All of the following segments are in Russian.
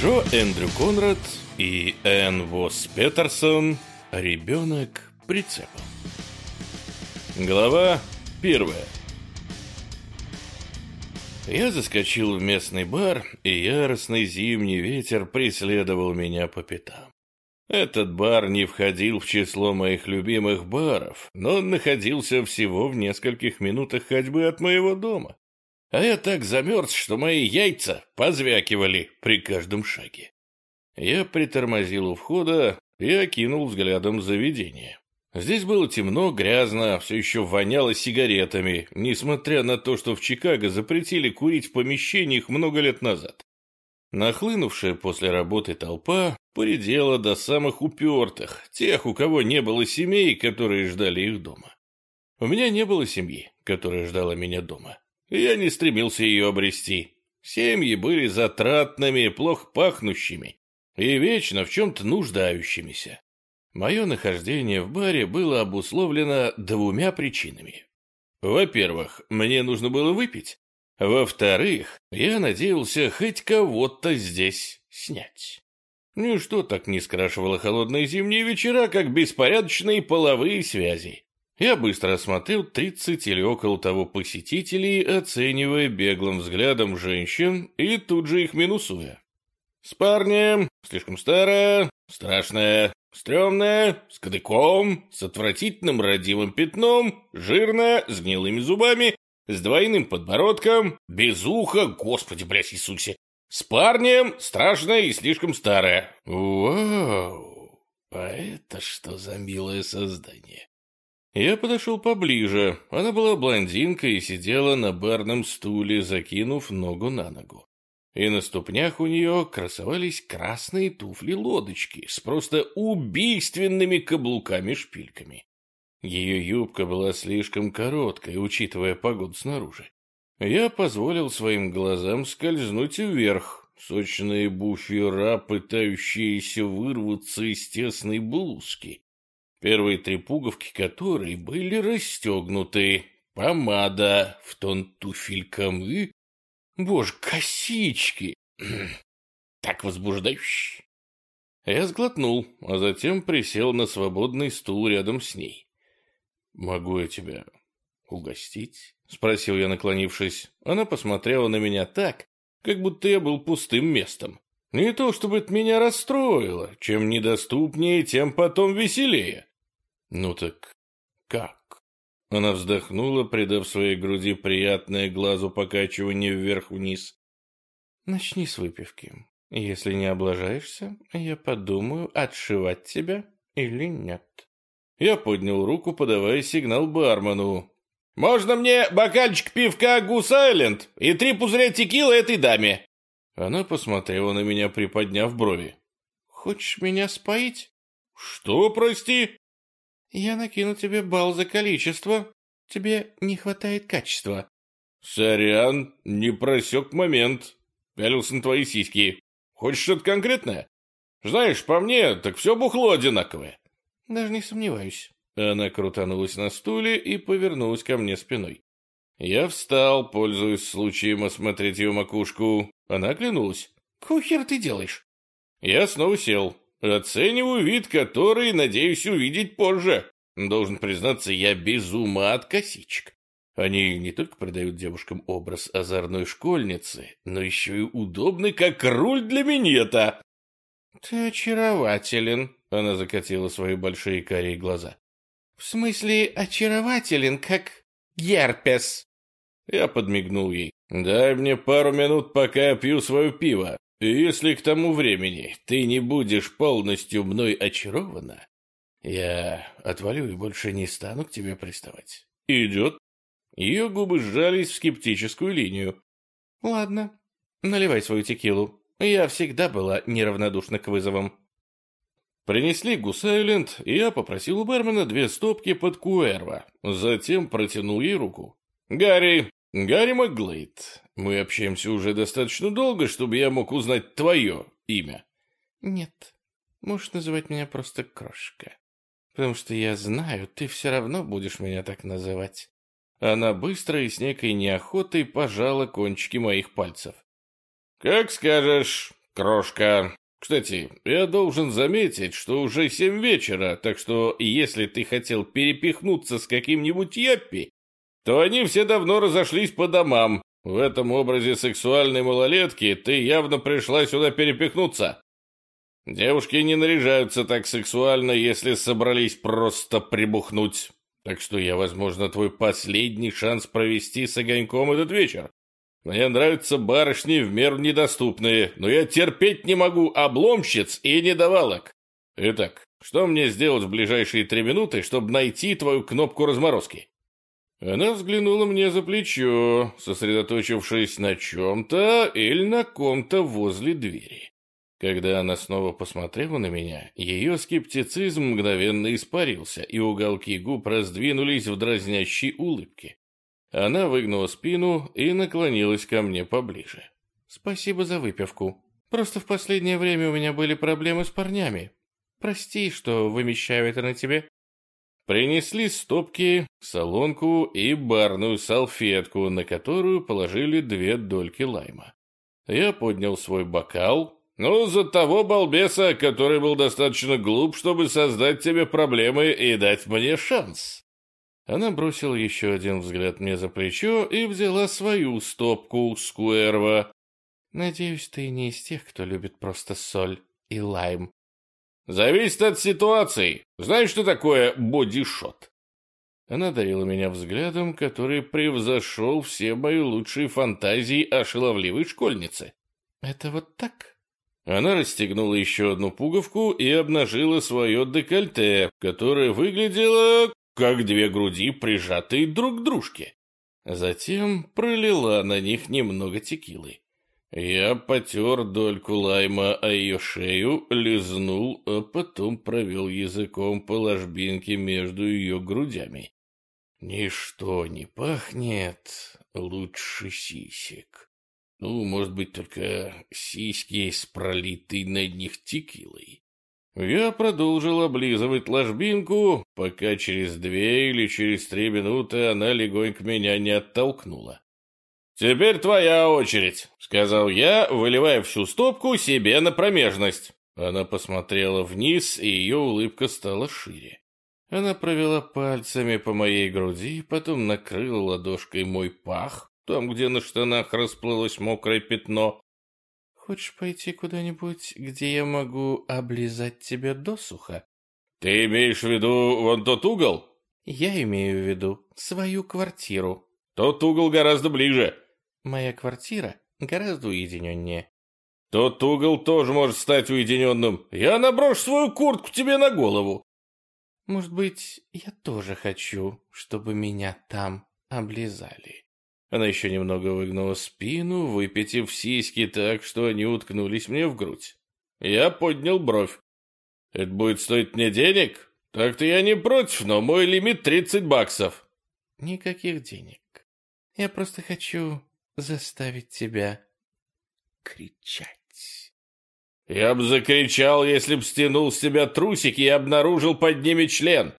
Джо Эндрю Конрад и Энн Вос Петерсон «Ребенок прицепом». Глава первая. Я заскочил в местный бар, и яростный зимний ветер преследовал меня по пятам. Этот бар не входил в число моих любимых баров, но он находился всего в нескольких минутах ходьбы от моего дома. А я так замерз, что мои яйца позвякивали при каждом шаге. Я притормозил у входа и окинул взглядом заведение. Здесь было темно, грязно, все еще воняло сигаретами, несмотря на то, что в Чикаго запретили курить в помещениях много лет назад. Нахлынувшая после работы толпа поредела до самых упертых, тех, у кого не было семей, которые ждали их дома. У меня не было семьи, которая ждала меня дома. Я не стремился ее обрести. Семьи были затратными, плохо пахнущими и вечно в чем-то нуждающимися. Мое нахождение в баре было обусловлено двумя причинами. Во-первых, мне нужно было выпить, во-вторых, я надеялся хоть кого-то здесь снять. Ничто так не скрашивало холодные зимние вечера, как беспорядочные половые связи. Я быстро осмотрел 30 или около того посетителей, оценивая беглым взглядом женщин и тут же их минусуя. С парнем, слишком старая, страшная, стрёмная, с кадыком, с отвратительным родимым пятном, жирная, с гнилыми зубами. С двойным подбородком, без уха, господи, блядь, Иисусе, с парнем, страшная и слишком старая. Вау, а это что за милое создание? Я подошел поближе. Она была блондинкой и сидела на барном стуле, закинув ногу на ногу. И на ступнях у нее красовались красные туфли-лодочки с просто убийственными каблуками-шпильками. Ее юбка была слишком короткой, учитывая погоду снаружи. Я позволил своим глазам скользнуть вверх. Сочные буфера, пытающиеся вырваться из тесной блузки. Первые три пуговки которой были расстегнуты. Помада в тон туфелькам и... Боже, косички! так возбуждающе! Я сглотнул, а затем присел на свободный стул рядом с ней. «Могу я тебя угостить?» — спросил я, наклонившись. Она посмотрела на меня так, как будто я был пустым местом. Не то чтобы это меня расстроило. Чем недоступнее, тем потом веселее. «Ну так как?» Она вздохнула, придав своей груди приятное глазу покачивание вверх-вниз. «Начни с выпивки. Если не облажаешься, я подумаю, отшивать тебя или нет». Я поднял руку, подавая сигнал бармену. «Можно мне бокальчик пивка Гус Айленд и три пузыря текила этой даме?» Она посмотрела на меня, приподняв брови. «Хочешь меня споить?» «Что, прости?» «Я накину тебе бал за количество. Тебе не хватает качества». «Сорян, не просек момент. Пялился на твои сиськи. Хочешь что-то конкретное? Знаешь, по мне, так все бухло одинаковое. Даже не сомневаюсь. Она крутанулась на стуле и повернулась ко мне спиной. Я встал, пользуясь случаем осмотреть ее макушку. Она оглянулась. «Какого хера ты делаешь?» Я снова сел. Оцениваю вид, который надеюсь увидеть позже. Должен признаться, я без ума от косичек. Они не только придают девушкам образ озорной школьницы, но еще и удобны, как руль для минета. «Ты очарователен», она закатила свои большие карие глаза. «В смысле, очарователен, как герпес?» Я подмигнул ей. «Дай мне пару минут, пока я пью свое пиво. Если к тому времени ты не будешь полностью мной очарована, я отвалю и больше не стану к тебе приставать. Идет?» Ее губы сжались в скептическую линию. «Ладно, наливай свою текилу. Я всегда была неравнодушна к вызовам». Принесли гусайленд, и я попросил у бармена две стопки под куэрва. Затем протянул ей руку. «Гарри! Гарри Макглейд! Мы общаемся уже достаточно долго, чтобы я мог узнать твое имя». «Нет, можешь называть меня просто Крошка, потому что я знаю, ты все равно будешь меня так называть». Она быстро и с некой неохотой пожала кончики моих пальцев. «Как скажешь, крошка. Кстати, я должен заметить, что уже семь вечера, так что если ты хотел перепихнуться с каким-нибудь яппи, то они все давно разошлись по домам. В этом образе сексуальной малолетки ты явно пришла сюда перепихнуться. Девушки не наряжаются так сексуально, если собрались просто прибухнуть. Так что я, возможно, твой последний шанс провести с огоньком этот вечер. Мне нравятся барышни в меру недоступные, но я терпеть не могу обломщиц и недовалок. Итак, что мне сделать в ближайшие три минуты, чтобы найти твою кнопку разморозки?» Она взглянула мне за плечо, сосредоточившись на чем-то или на ком-то возле двери. Когда она снова посмотрела на меня, ее скептицизм мгновенно испарился, и уголки губ раздвинулись в дразнящей улыбке. Она выгнула спину и наклонилась ко мне поближе. «Спасибо за выпивку. Просто в последнее время у меня были проблемы с парнями. Прости, что вымещаю это на тебе». Принесли стопки, солонку и барную салфетку, на которую положили две дольки лайма. Я поднял свой бокал, ну, за того балбеса, который был достаточно глуп, чтобы создать тебе проблемы и дать мне шанс. Она бросила еще один взгляд мне за плечо и взяла свою стопку скуэрва. Надеюсь, ты не из тех, кто любит просто соль и лайм. Зависит от ситуации. Знаешь, что такое бодишот? Она дарила меня взглядом, который превзошел все мои лучшие фантазии о шаловливой школьнице. Это вот так? Она расстегнула еще одну пуговку и обнажила свое декольте, которое выглядело как две груди, прижатые друг к дружке. Затем пролила на них немного текилы. Я потер дольку лайма о ее шею, лизнул, а потом провел языком по ложбинке между ее грудями. Ничто не пахнет лучше сисек. Ну, может быть, только сиськи с пролитой на них текилой. Я продолжил облизывать ложбинку, пока через две или через три минуты она легонько меня не оттолкнула. «Теперь твоя очередь», — сказал я, выливая всю стопку себе на промежность. Она посмотрела вниз, и ее улыбка стала шире. Она провела пальцами по моей груди, потом накрыла ладошкой мой пах, там, где на штанах расплылось мокрое пятно. «Хочешь пойти куда-нибудь, где я могу облизать тебя досуха?» «Ты имеешь в виду вон тот угол?» «Я имею в виду свою квартиру». «Тот угол гораздо ближе». «Моя квартира гораздо уединеннее». «Тот угол тоже может стать уединенным. Я наброшу свою куртку тебе на голову». «Может быть, я тоже хочу, чтобы меня там облизали». Она еще немного выгнула спину, выпитив сиськи так, что они уткнулись мне в грудь. Я поднял бровь. «Это будет стоить мне денег? Так-то я не против, но мой лимит 30 баксов». «Никаких денег. Я просто хочу заставить тебя кричать». «Я бы закричал, если б стянул с себя трусики и обнаружил под ними член.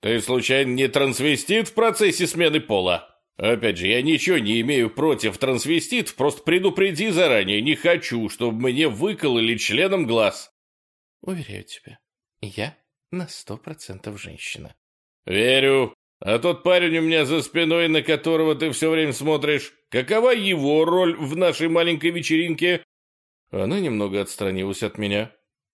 Ты, случайно, не трансвестит в процессе смены пола?» Опять же, я ничего не имею против трансвеститов, просто предупреди заранее, не хочу, чтобы мне выкололи членом глаз. Уверяю тебя, я на сто процентов женщина. Верю. А тот парень у меня за спиной, на которого ты все время смотришь, какова его роль в нашей маленькой вечеринке? Она немного отстранилась от меня.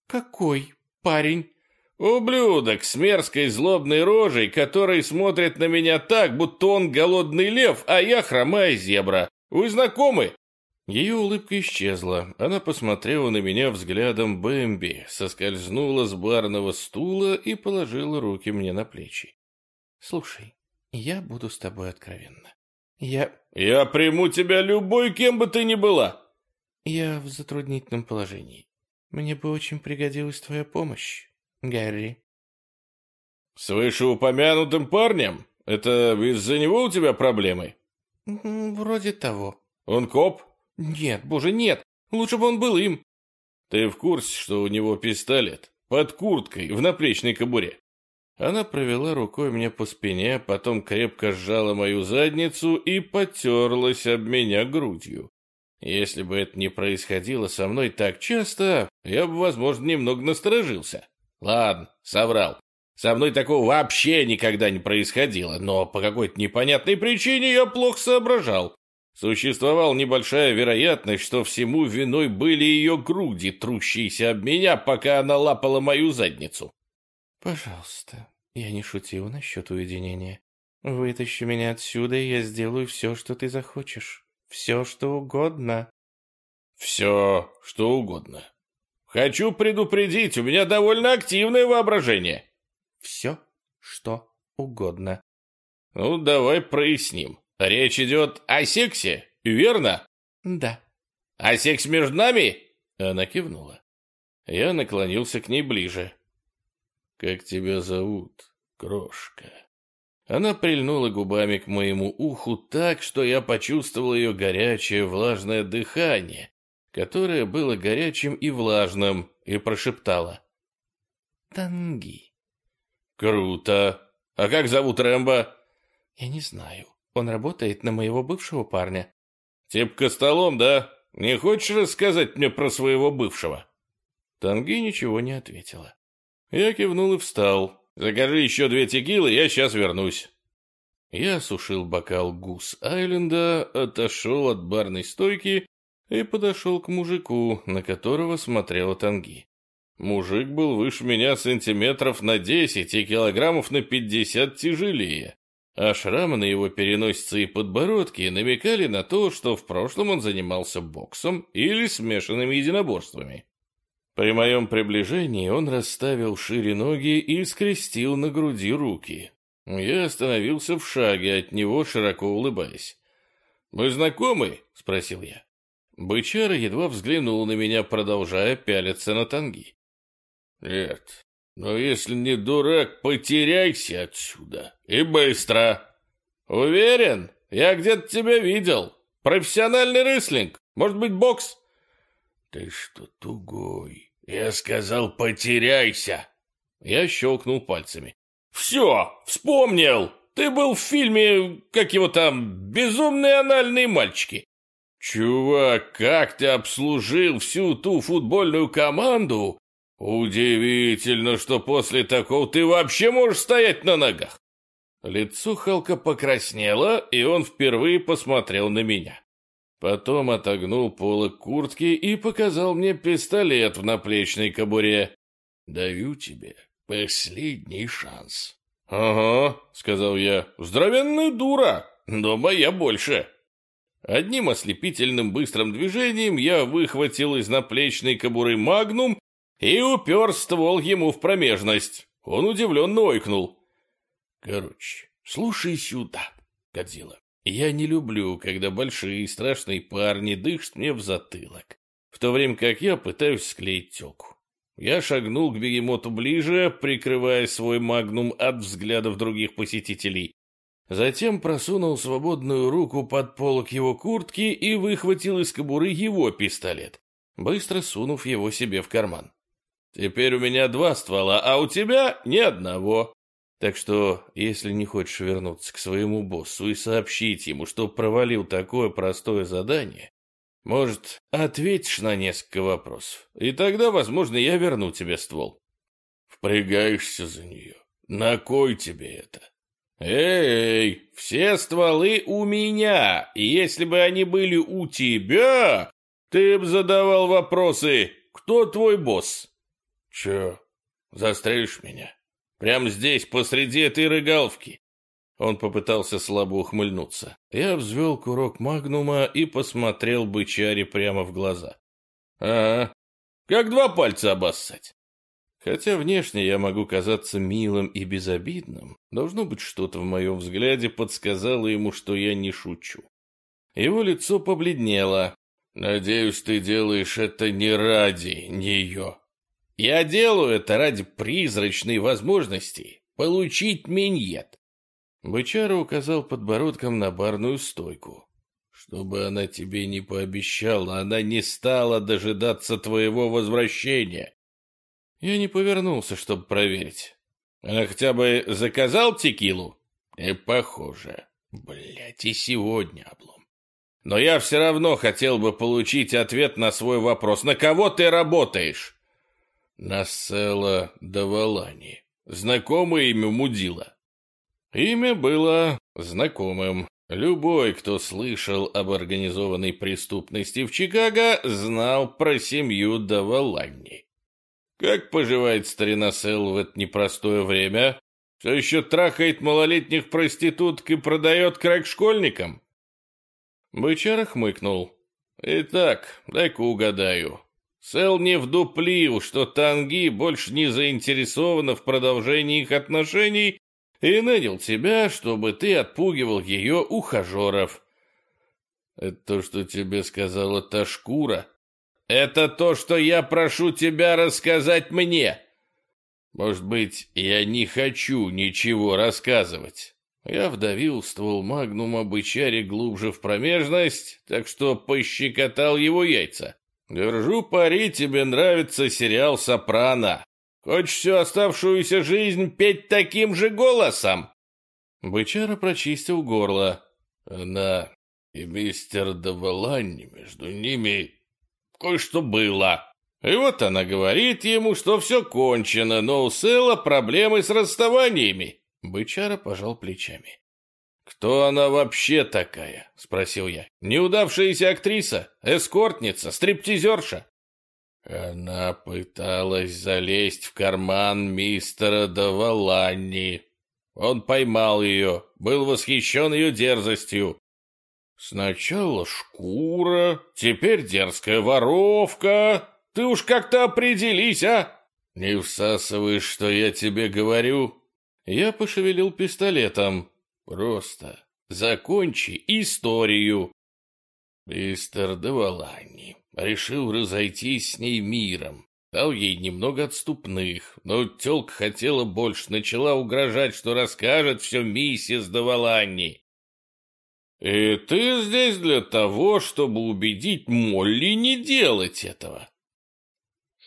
Какой парень? Ублюдок с мерзкой злобной рожей, который смотрит на меня так, будто он голодный лев, а я хромая зебра. Вы знакомы?» Ее улыбка исчезла. Она посмотрела на меня взглядом Бэмби, соскользнула с барного стула и положила руки мне на плечи. «Слушай, я буду с тобой откровенна. Я...» «Я приму тебя любой, кем бы ты ни была!» «Я в затруднительном положении. Мне бы очень пригодилась твоя помощь. Гарри. С вышеупомянутым парнем? Это из-за него у тебя проблемы? Вроде того. Он коп? Нет, боже, нет. Лучше бы он был им. Ты в курсе, что у него пистолет? Под курткой, в наплечной кобуре. Она провела рукой мне по спине, потом крепко сжала мою задницу и потерлась об меня грудью. Если бы это не происходило со мной так часто, я бы, возможно, немного насторожился. Ладно, соврал. Со мной такого вообще никогда не происходило, но по какой-то непонятной причине я плохо соображал. Существовала небольшая вероятность, что всему виной были ее груди, трущиеся об меня, пока она лапала мою задницу. «Пожалуйста, я не шутил насчет уединения. Вытащи меня отсюда, и я сделаю все, что ты захочешь. Все, что угодно». «Все, что угодно. Хочу предупредить, у меня довольно активное воображение». «Все, что угодно». «Ну, давай проясним. Речь идет о сексе, верно?» «Да». «А секс между нами?» Она кивнула. Я наклонился к ней ближе. «Как тебя зовут, крошка?» Она прильнула губами к моему уху так, что я почувствовал ее горячее влажное дыхание, которое было горячим и влажным, и прошептала. «Танги». «Круто! А как зовут Рэмбо?» «Я не знаю. Он работает на моего бывшего парня». «Типа костолом, да? Не хочешь рассказать мне про своего бывшего?» Танги ничего не ответила. Я кивнул и встал. Закажи еще две текилы, я сейчас вернусь. Я осушил бокал Гус Айленда, отошел от барной стойки и подошел к мужику, на которого смотрела Танги. Мужик был выше меня сантиметров на десять и килограммов на пятьдесят тяжелее, а шрамы на его переносице и подбородке намекали на то, что в прошлом он занимался боксом или смешанными единоборствами. При моем приближении он расставил шире ноги и скрестил на груди руки. Я остановился в шаге от него, широко улыбаясь. «Мы знакомы?» — спросил я. Бычара едва взглянул на меня, продолжая пялиться на танги. «Нет, но если не дурак, потеряйся отсюда. И быстро!» «Уверен? Я где-то тебя видел. Профессиональный рыслинг. Может быть, бокс?» «Ты что, тугой?» «Я сказал, потеряйся!» Я щелкнул пальцами. «Все, вспомнил! Ты был в фильме, как его там, «Безумные анальные мальчики». Чувак, как ты обслужил всю ту футбольную команду? Удивительно, что после такого ты вообще можешь стоять на ногах. Лицо Халка покраснело, и он впервые посмотрел на меня. Потом отогнул полок куртки и показал мне пистолет в наплечной кобуре. «Даю тебе последний шанс». «Ага», — сказал я, — «здоровенная дура, но моя больше». Одним ослепительным быстрым движением я выхватил из наплечной кобуры магнум и упер ствол ему в промежность. Он удивленно ойкнул. «Короче, слушай сюда, Годзилла. Я не люблю, когда большие и страшные парни дышат мне в затылок, в то время как я пытаюсь склеить телку. Я шагнул к бегемоту ближе, прикрывая свой магнум от взглядов других посетителей. Затем просунул свободную руку под полок его куртки и выхватил из кобуры его пистолет, быстро сунув его себе в карман. «Теперь у меня два ствола, а у тебя ни одного. Так что, если не хочешь вернуться к своему боссу и сообщить ему, что провалил такое простое задание, может, ответишь на несколько вопросов, и тогда, возможно, я верну тебе ствол. Впрягаешься за нее. На кой тебе это? Эй, все стволы у меня, и если бы они были у тебя, ты бы задавал вопросы, кто твой босс? Че, застрелишь меня? Прямо здесь, посреди этой рыгаловки. Он попытался слабо ухмыльнуться. Я взвел курок магнума и посмотрел бычаре прямо в глаза. А, как два пальца обоссать. Хотя внешне я могу казаться милым и безобидным, должно быть, что-то в моем взгляде подсказало ему, что я не шучу. Его лицо побледнело. «Надеюсь, ты делаешь это не ради нее», я делаю это ради призрачной возможности получить миньет. Бычара указал подбородком на барную стойку. Чтобы она тебе не пообещала, она не стала дожидаться твоего возвращения. Я не повернулся, чтобы проверить. Она хотя бы заказал текилу? И похоже. Блять, и сегодня облом. Но я все равно хотел бы получить ответ на свой вопрос. На кого ты работаешь? На Села Давалани. Знакомое имя Мудила. Имя было знакомым. Любой, кто слышал об организованной преступности в Чикаго, знал про семью Давалани. Как поживает старина Сел в это непростое время? Все еще трахает малолетних проституток и продает крак школьникам? Бычара хмыкнул. Итак, дай-ка угадаю. Сел не вдуплил, что Танги больше не заинтересована в продолжении их отношений и нанял тебя, чтобы ты отпугивал ее ухажеров. Это то, что тебе сказала та шкура. Это то, что я прошу тебя рассказать мне. Может быть, я не хочу ничего рассказывать. Я вдавил ствол магнума бычаре глубже в промежность, так что пощекотал его яйца. Держу пари, тебе нравится сериал «Сопрано». Хочешь всю оставшуюся жизнь петь таким же голосом?» Бычара прочистил горло. Она и мистер Даваланни, между ними кое-что было. И вот она говорит ему, что все кончено, но у Сэла проблемы с расставаниями. Бычара пожал плечами. «Кто она вообще такая?» — спросил я. «Неудавшаяся актриса? Эскортница? Стриптизерша?» Она пыталась залезть в карман мистера Даваланни. Он поймал ее, был восхищен ее дерзостью. Сначала шкура, теперь дерзкая воровка. Ты уж как-то определись, а? Не всасываешь, что я тебе говорю? Я пошевелил пистолетом. Просто закончи историю. Мистер Давалани решил разойтись с ней миром. Дал ей немного отступных, но тёлка хотела больше, начала угрожать, что расскажет все миссис Давалани. «И ты здесь для того, чтобы убедить Молли не делать этого?»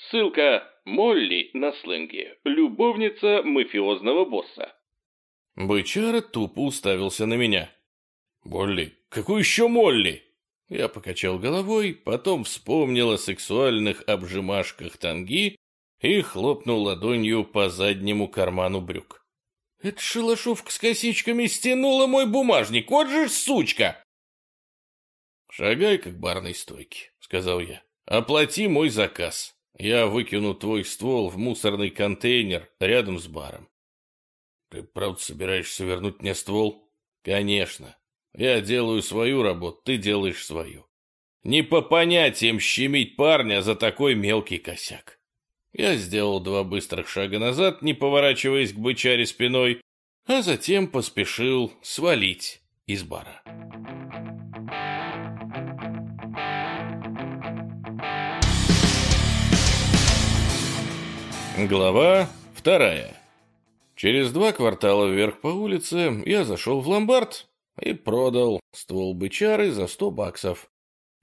Ссылка Молли на сленге. Любовница мафиозного босса. Бычара тупо уставился на меня. «Молли? Какой еще Молли?» Я покачал головой, потом вспомнил о сексуальных обжимашках танги и хлопнул ладонью по заднему карману брюк. «Эта шалашовка с косичками стянула мой бумажник, вот же сучка!» «Шагай к барной стойке», — сказал я. «Оплати мой заказ. Я выкину твой ствол в мусорный контейнер рядом с баром». «Ты правда собираешься вернуть мне ствол?» «Конечно. Я делаю свою работу, ты делаешь свою. Не по понятиям щемить парня за такой мелкий косяк. Я сделал два быстрых шага назад, не поворачиваясь к бычаре спиной, а затем поспешил свалить из бара. Глава вторая. Через два квартала вверх по улице я зашел в ломбард и продал ствол бычары за сто баксов.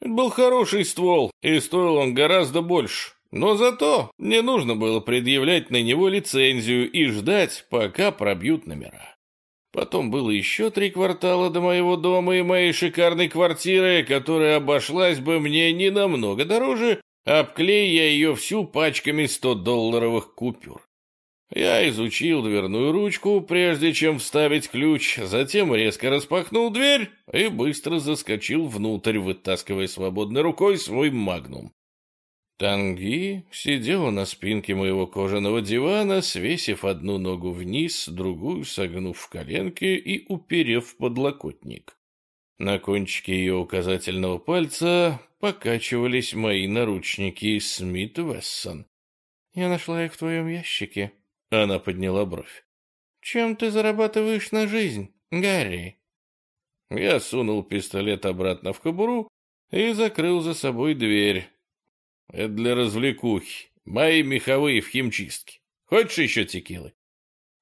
Это был хороший ствол, и стоил он гораздо больше. Но зато не нужно было предъявлять на него лицензию и ждать, пока пробьют номера. Потом было еще три квартала до моего дома и моей шикарной квартиры, которая обошлась бы мне не намного дороже, обклей я ее всю пачками 100-долларовых купюр. Я изучил дверную ручку, прежде чем вставить ключ, затем резко распахнул дверь и быстро заскочил внутрь, вытаскивая свободной рукой свой магнум. Танги сидела на спинке моего кожаного дивана, свесив одну ногу вниз, другую согнув в коленке и уперев в подлокотник. На кончике ее указательного пальца покачивались мои наручники Смит Вессон. «Я нашла их в твоем ящике», она подняла бровь. «Чем ты зарабатываешь на жизнь, Гарри?» Я сунул пистолет обратно в кобуру и закрыл за собой дверь. «Это для развлекухи. Мои меховые в химчистке. Хочешь еще текилы?»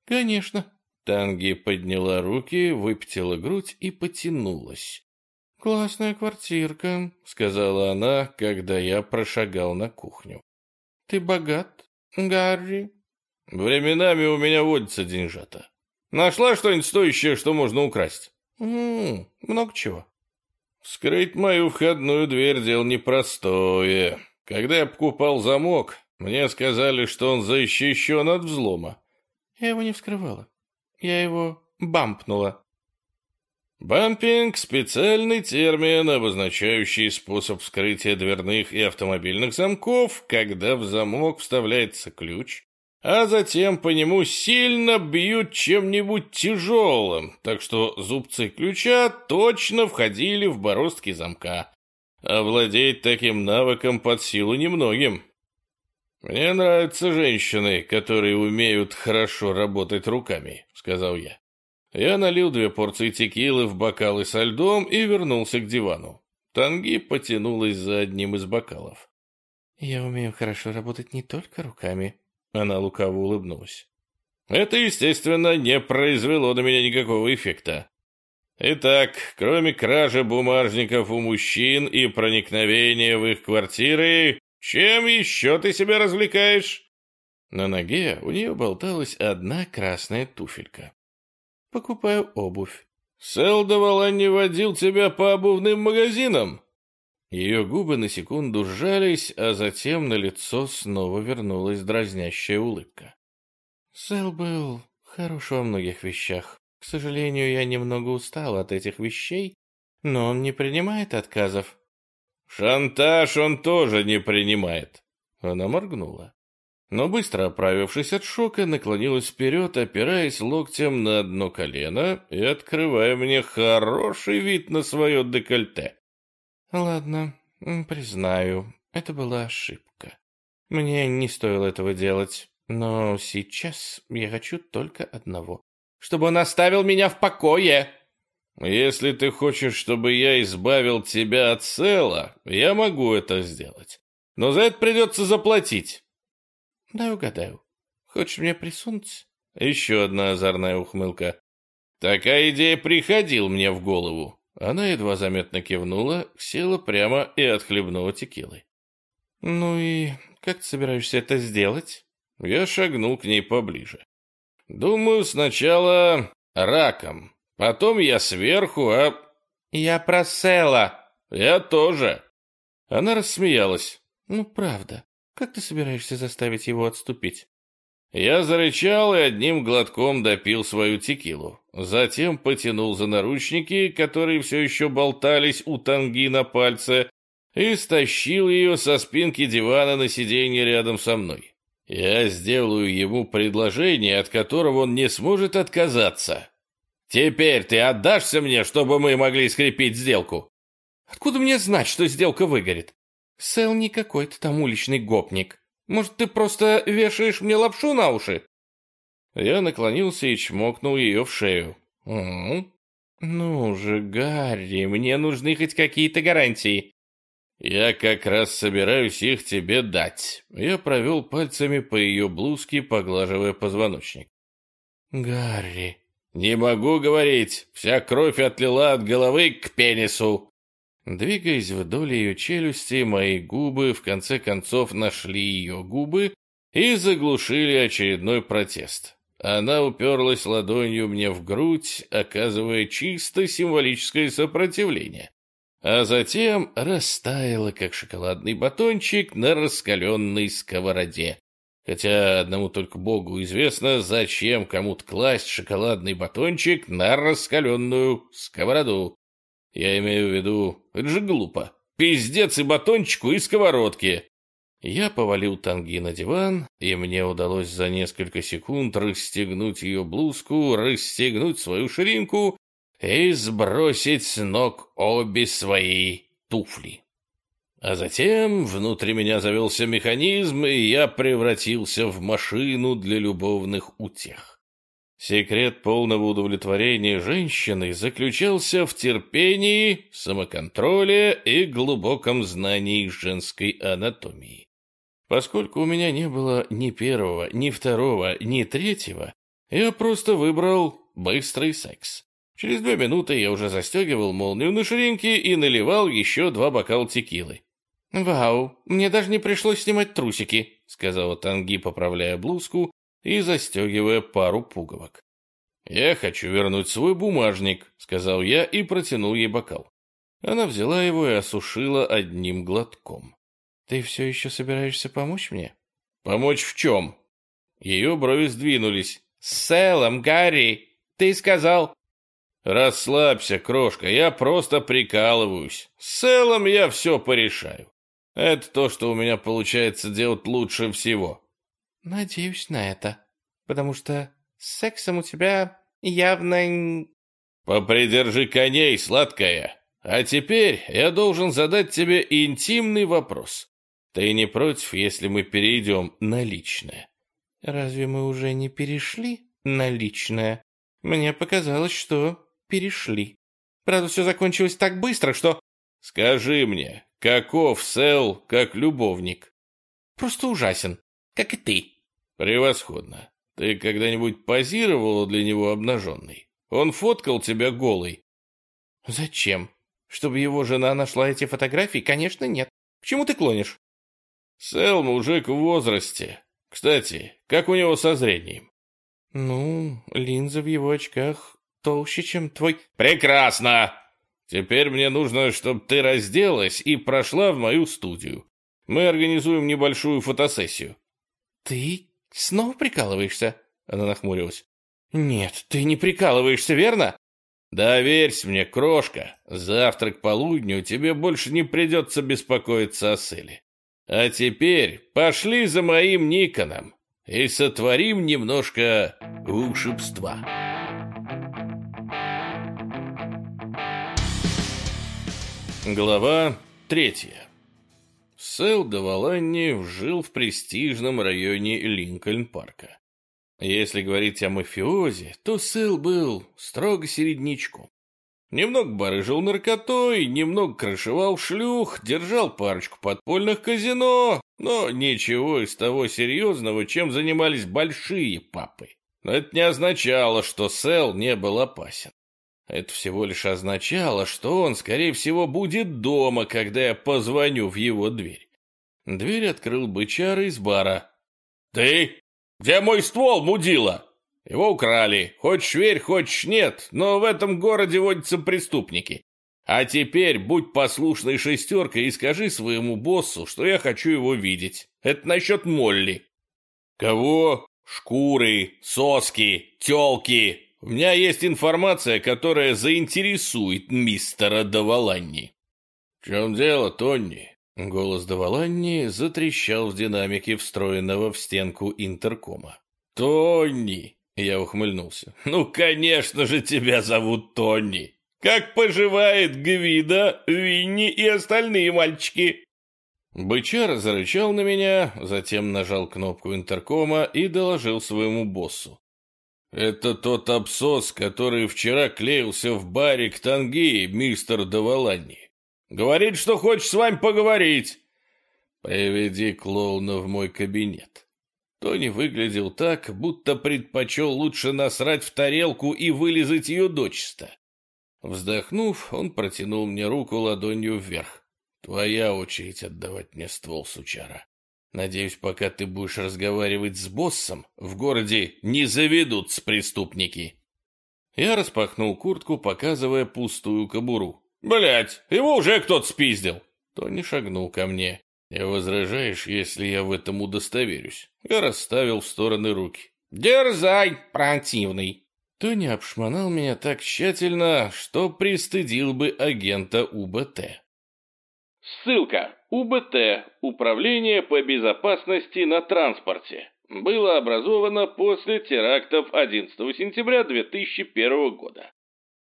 «Конечно». Танги подняла руки, выпятила грудь и потянулась. «Классная квартирка», — сказала она, когда я прошагал на кухню. «Ты богат, Гарри?» Временами у меня водится деньжата. Нашла что-нибудь стоящее, что можно украсть? М -м, много чего. Вскрыть мою входную дверь дело непростое. Когда я покупал замок, мне сказали, что он защищен от взлома. Я его не вскрывала. Я его бампнула. Бампинг – специальный термин, обозначающий способ вскрытия дверных и автомобильных замков, когда в замок вставляется ключ, а затем по нему сильно бьют чем-нибудь тяжелым, так что зубцы ключа точно входили в бороздки замка. Овладеть таким навыком под силу немногим. «Мне нравятся женщины, которые умеют хорошо работать руками», — сказал я. Я налил две порции текилы в бокалы со льдом и вернулся к дивану. Танги потянулась за одним из бокалов. «Я умею хорошо работать не только руками», — она лукаво улыбнулась. Это, естественно, не произвело на меня никакого эффекта. Итак, кроме кражи бумажников у мужчин и проникновения в их квартиры, чем еще ты себя развлекаешь? На ноге у нее болталась одна красная туфелька. Покупаю обувь. Селдовала не водил тебя по обувным магазинам? Ее губы на секунду сжались, а затем на лицо снова вернулась дразнящая улыбка. Сел был хорош во многих вещах. К сожалению, я немного устал от этих вещей, но он не принимает отказов. Шантаж он тоже не принимает. Она моргнула но быстро оправившись от шока, наклонилась вперед, опираясь локтем на одно колено и открывая мне хороший вид на свое декольте. «Ладно, признаю, это была ошибка. Мне не стоило этого делать, но сейчас я хочу только одного. Чтобы он оставил меня в покое!» «Если ты хочешь, чтобы я избавил тебя от Села, я могу это сделать. Но за это придется заплатить». Дай угадаю. Хочешь мне присунуть? Еще одна озорная ухмылка. Такая идея приходила мне в голову. Она едва заметно кивнула, села прямо и отхлебнула текилой. Ну и как ты собираешься это сделать? Я шагнул к ней поближе. Думаю, сначала раком, потом я сверху, а... Я просела. Я тоже. Она рассмеялась. Ну, правда. Как ты собираешься заставить его отступить? Я зарычал и одним глотком допил свою текилу. Затем потянул за наручники, которые все еще болтались у танги на пальце, и стащил ее со спинки дивана на сиденье рядом со мной. Я сделаю ему предложение, от которого он не сможет отказаться. Теперь ты отдашься мне, чтобы мы могли скрепить сделку? Откуда мне знать, что сделка выгорит? Сэл не какой-то там уличный гопник. Может, ты просто вешаешь мне лапшу на уши?» Я наклонился и чмокнул ее в шею. «Угу. Ну же, Гарри, мне нужны хоть какие-то гарантии». «Я как раз собираюсь их тебе дать». Я провел пальцами по ее блузке, поглаживая позвоночник. «Гарри...» «Не могу говорить. Вся кровь отлила от головы к пенису». Двигаясь вдоль ее челюсти, мои губы в конце концов нашли ее губы и заглушили очередной протест. Она уперлась ладонью мне в грудь, оказывая чисто символическое сопротивление, а затем растаяла, как шоколадный батончик на раскаленной сковороде. Хотя одному только Богу известно, зачем кому-то класть шоколадный батончик на раскаленную сковороду. Я имею в виду, это же глупо. Пиздец и батончику, и сковородке. Я повалил Танги на диван, и мне удалось за несколько секунд расстегнуть ее блузку, расстегнуть свою ширинку и сбросить с ног обе свои туфли. А затем внутри меня завелся механизм, и я превратился в машину для любовных утех. Секрет полного удовлетворения женщины заключался в терпении, самоконтроле и глубоком знании женской анатомии. Поскольку у меня не было ни первого, ни второго, ни третьего, я просто выбрал быстрый секс. Через две минуты я уже застегивал молнию на ширинке и наливал еще два бокала текилы. «Вау, мне даже не пришлось снимать трусики», — сказала Танги, поправляя блузку и застегивая пару пуговок. «Я хочу вернуть свой бумажник», — сказал я и протянул ей бокал. Она взяла его и осушила одним глотком. «Ты все еще собираешься помочь мне?» «Помочь в чем?» Ее брови сдвинулись. «С Селом, Гарри! Ты сказал...» «Расслабься, крошка, я просто прикалываюсь. С Селом я все порешаю. Это то, что у меня получается делать лучше всего». «Надеюсь на это, потому что с сексом у тебя явно...» «Попридержи коней, сладкая. А теперь я должен задать тебе интимный вопрос. Ты не против, если мы перейдем на личное?» «Разве мы уже не перешли на личное? Мне показалось, что перешли. Правда, все закончилось так быстро, что...» «Скажи мне, каков Сэл как любовник?» «Просто ужасен, как и ты». «Превосходно. Ты когда-нибудь позировала для него обнаженной? Он фоткал тебя голой?» «Зачем? Чтобы его жена нашла эти фотографии? Конечно, нет. К чему ты клонишь?» «Сэл мужик в возрасте. Кстати, как у него со зрением?» «Ну, линза в его очках толще, чем твой...» «Прекрасно! Теперь мне нужно, чтобы ты разделась и прошла в мою студию. Мы организуем небольшую фотосессию». «Ты снова прикалываешься?» Она нахмурилась. «Нет, ты не прикалываешься, верно?» «Доверься мне, крошка, завтра к полудню тебе больше не придется беспокоиться о Селе. А теперь пошли за моим Никоном и сотворим немножко волшебства». Глава третья. Сэл Даваланни жил в престижном районе Линкольн-парка. Если говорить о мафиозе, то Сэл был строго середнячком. Немного барыжил наркотой, немного крышевал шлюх, держал парочку подпольных казино, но ничего из того серьезного, чем занимались большие папы. Но это не означало, что Сэл не был опасен. Это всего лишь означало, что он, скорее всего, будет дома, когда я позвоню в его дверь. Дверь открыл бычара из бара. «Ты? Где мой ствол, мудила?» Его украли. Хочешь верь, хочешь нет, но в этом городе водятся преступники. А теперь будь послушной шестеркой и скажи своему боссу, что я хочу его видеть. Это насчет Молли. Кого? Шкуры, соски, телки. У меня есть информация, которая заинтересует мистера Даваланни. В чем дело, Тонни? Голос Даваланни затрещал в динамике встроенного в стенку интеркома. «Тонни, я ухмыльнулся. «Ну, конечно же, тебя зовут Тони. Как поживает Гвида, Винни и остальные мальчики?» Бычар зарычал на меня, затем нажал кнопку интеркома и доложил своему боссу. «Это тот абсос, который вчера клеился в баре к Танги, мистер Давалани. Говорит, что хочет с вами поговорить. Приведи клоуна в мой кабинет». Тони выглядел так, будто предпочел лучше насрать в тарелку и вылезать ее дочисто. Вздохнув, он протянул мне руку ладонью вверх. «Твоя очередь отдавать мне ствол, сучара. Надеюсь, пока ты будешь разговаривать с боссом, в городе не заведутся преступники». Я распахнул куртку, показывая пустую кобуру. Блять, его уже кто-то спиздил!» Тони шагнул ко мне. «Не возражаешь, если я в этом удостоверюсь?» Я расставил в стороны руки. «Дерзай, противный!» Тони обшмонал меня так тщательно, что пристыдил бы агента УБТ. Ссылка. УБТ. Управление по безопасности на транспорте. Было образовано после терактов 11 сентября 2001 года.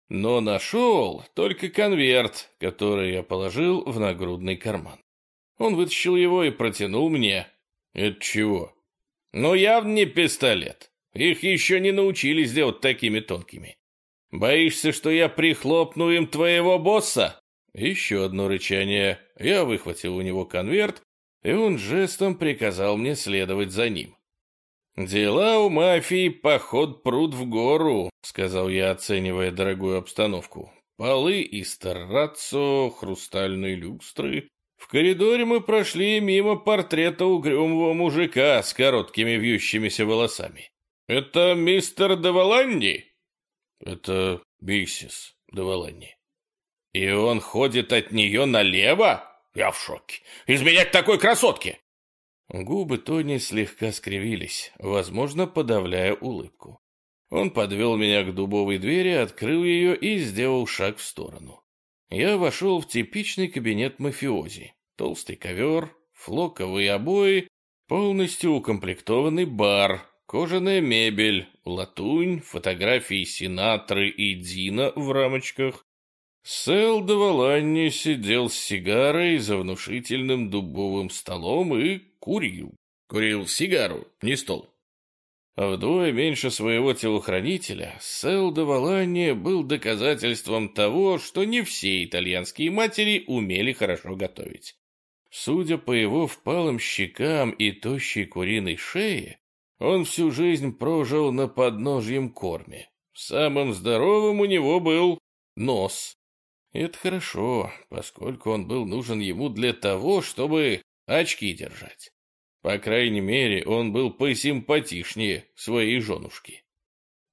Но нашел только конверт, который я положил в нагрудный карман. Он вытащил его и протянул мне. Это чего? Ну, явно не пистолет. Их еще не научились делать такими тонкими. Боишься, что я прихлопну им твоего босса? Еще одно рычание. Я выхватил у него конверт, и он жестом приказал мне следовать за ним. «Дела у мафии, поход пруд в гору», — сказал я, оценивая дорогую обстановку. «Полы из терраццо, хрустальные люстры, в коридоре мы прошли мимо портрета угрюмого мужика с короткими вьющимися волосами. «Это мистер Деваланди?» «Это миссис Деваланди». И он ходит от нее налево? Я в шоке. Изменять такой красотке!» Губы Тони слегка скривились, возможно, подавляя улыбку. Он подвел меня к дубовой двери, открыл ее и сделал шаг в сторону. Я вошел в типичный кабинет мафиози. Толстый ковер, флоковые обои, полностью укомплектованный бар, кожаная мебель, латунь, фотографии Синатры и Дина в рамочках. Сэл Даваланни сидел с сигарой за внушительным дубовым столом и курил. Курил сигару, не стол. А вдвое меньше своего телохранителя, Сел де Валанни был доказательством того, что не все итальянские матери умели хорошо готовить. Судя по его впалым щекам и тощей куриной шее, он всю жизнь прожил на подножьем корме. Самым здоровым у него был нос. Это хорошо, поскольку он был нужен ему для того, чтобы очки держать. По крайней мере, он был посимпатичнее своей женушки.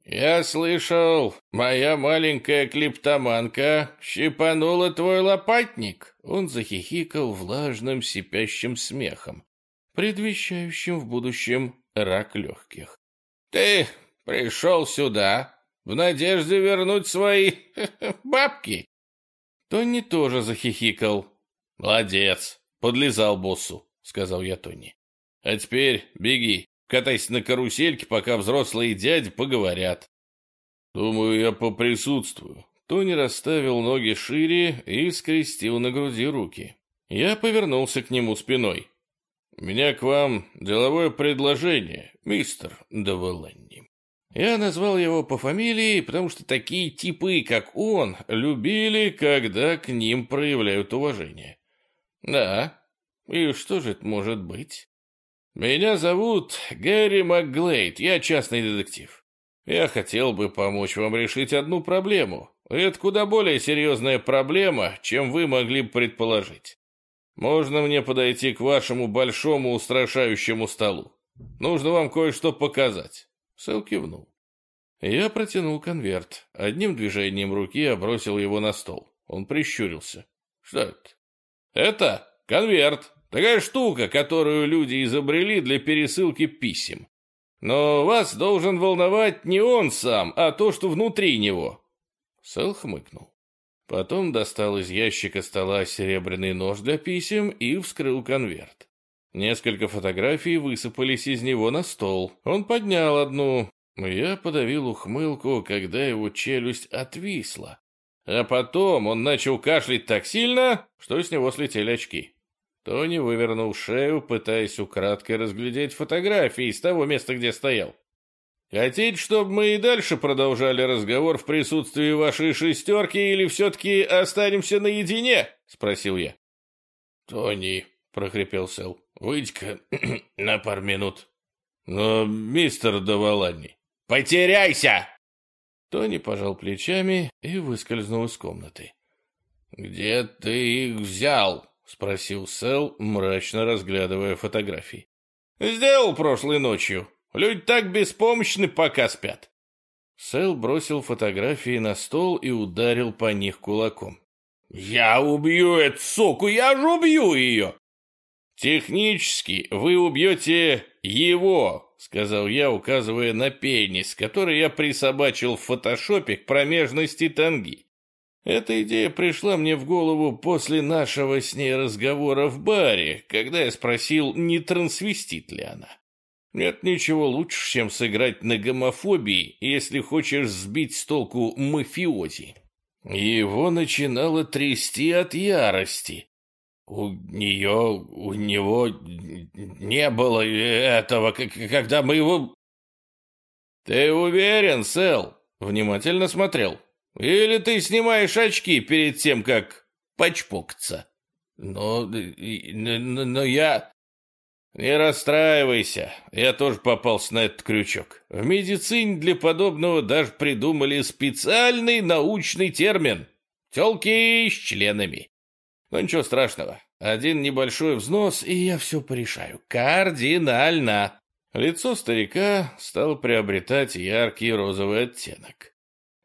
«Я слышал, моя маленькая клептоманка щипанула твой лопатник!» Он захихикал влажным сипящим смехом, предвещающим в будущем рак легких. «Ты пришел сюда в надежде вернуть свои бабки?» Тони тоже захихикал. «Молодец, подлезал боссу», — сказал я Тони. А теперь беги, катайся на карусельке, пока взрослые дяди поговорят. Думаю, я поприсутствую. Тони расставил ноги шире и скрестил на груди руки. Я повернулся к нему спиной. «У меня к вам деловое предложение, мистер Давеланни». Я назвал его по фамилии, потому что такие типы, как он, любили, когда к ним проявляют уважение. «Да, и что же это может быть?» «Меня зовут Гэри МакГлейд, я частный детектив. Я хотел бы помочь вам решить одну проблему. Это куда более серьезная проблема, чем вы могли бы предположить. Можно мне подойти к вашему большому устрашающему столу? Нужно вам кое-что показать». Сэл кивнул. Я протянул конверт. Одним движением руки обросил его на стол. Он прищурился. «Что это?» «Это конверт», Такая штука, которую люди изобрели для пересылки писем. Но вас должен волновать не он сам, а то, что внутри него. Сэл хмыкнул. Потом достал из ящика стола серебряный нож для писем и вскрыл конверт. Несколько фотографий высыпались из него на стол. Он поднял одну. Я подавил ухмылку, когда его челюсть отвисла. А потом он начал кашлять так сильно, что с него слетели очки. Тони вывернул шею, пытаясь украдкой разглядеть фотографии с того места, где стоял. «Хотите, чтобы мы и дальше продолжали разговор в присутствии вашей шестерки или все-таки останемся наедине?» — спросил я. «Тони», — прохрипел Сэл, — «выйди-ка на пару минут». «Но, мистер Давалани...» «Потеряйся!» Тони пожал плечами и выскользнул из комнаты. «Где ты их взял?» — спросил Сэл, мрачно разглядывая фотографии. «Сделал прошлой ночью. Люди так беспомощны, пока спят». Сэл бросил фотографии на стол и ударил по них кулаком. «Я убью эту суку! Я же убью ее!» «Технически вы убьете его», — сказал я, указывая на пенис, который я присобачил в фотошопе к промежности танги. Эта идея пришла мне в голову после нашего с ней разговора в баре, когда я спросил, не трансвестит ли она. Нет ничего лучше, чем сыграть на гомофобии, если хочешь сбить с толку мафиози. Его начинало трясти от ярости. У нее, у него не было этого, когда мы его... Ты уверен, Сэл? Внимательно смотрел. Или ты снимаешь очки перед тем, как почпокаться? Но, но, я... Не расстраивайся, я тоже попался на этот крючок. В медицине для подобного даже придумали специальный научный термин. Телки с членами. Но ничего страшного. Один небольшой взнос, и я все порешаю. Кардинально. Лицо старика стало приобретать яркий розовый оттенок.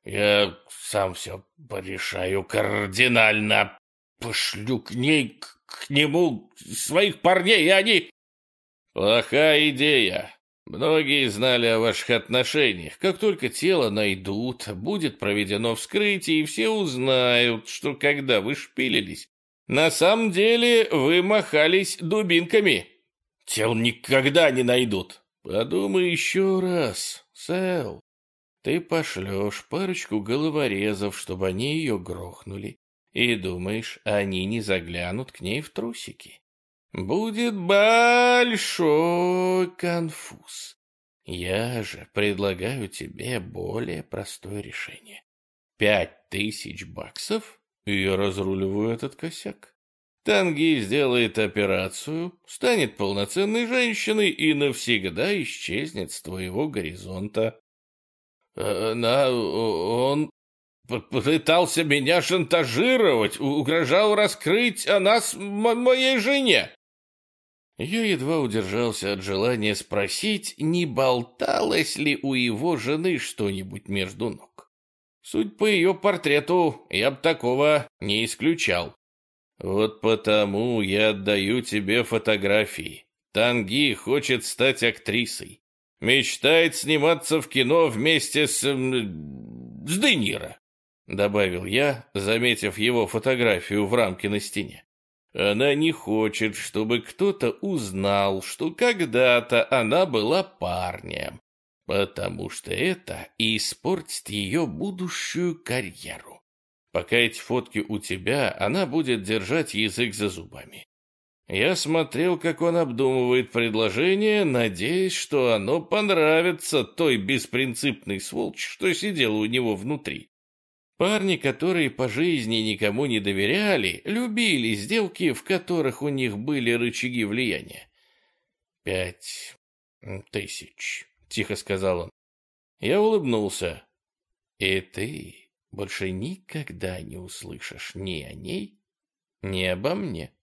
Я сам все порешаю кардинально. Пошлю к ней, к, к нему своих парней, и они... Плохая идея. Многие знали о ваших отношениях. Как только тело найдут, будет проведено вскрытие, и все узнают, что когда вы шпилились, на самом деле вы махались дубинками. Тел никогда не найдут. Подумай еще раз, Сэл. Ты пошлешь парочку головорезов, чтобы они ее грохнули, и думаешь, они не заглянут к ней в трусики. Будет большой конфуз. Я же предлагаю тебе более простое решение. Пять тысяч баксов, и я разруливаю этот косяк. Танги сделает операцию, станет полноценной женщиной и навсегда исчезнет с твоего горизонта. Она... он пытался меня шантажировать, угрожал раскрыть о нас моей жене. Я едва удержался от желания спросить, не болталось ли у его жены что-нибудь между ног. Суть по ее портрету, я бы такого не исключал. Вот потому я отдаю тебе фотографии. Танги хочет стать актрисой. Мечтает сниматься в кино вместе с... с Де добавил я, заметив его фотографию в рамке на стене. Она не хочет, чтобы кто-то узнал, что когда-то она была парнем, потому что это испортит ее будущую карьеру. Пока эти фотки у тебя, она будет держать язык за зубами. Я смотрел, как он обдумывает предложение, надеясь, что оно понравится той беспринципной сволочи, что сидела у него внутри. Парни, которые по жизни никому не доверяли, любили сделки, в которых у них были рычаги влияния. «Пять тысяч», — тихо сказал он. Я улыбнулся. «И ты больше никогда не услышишь ни о ней, ни обо мне.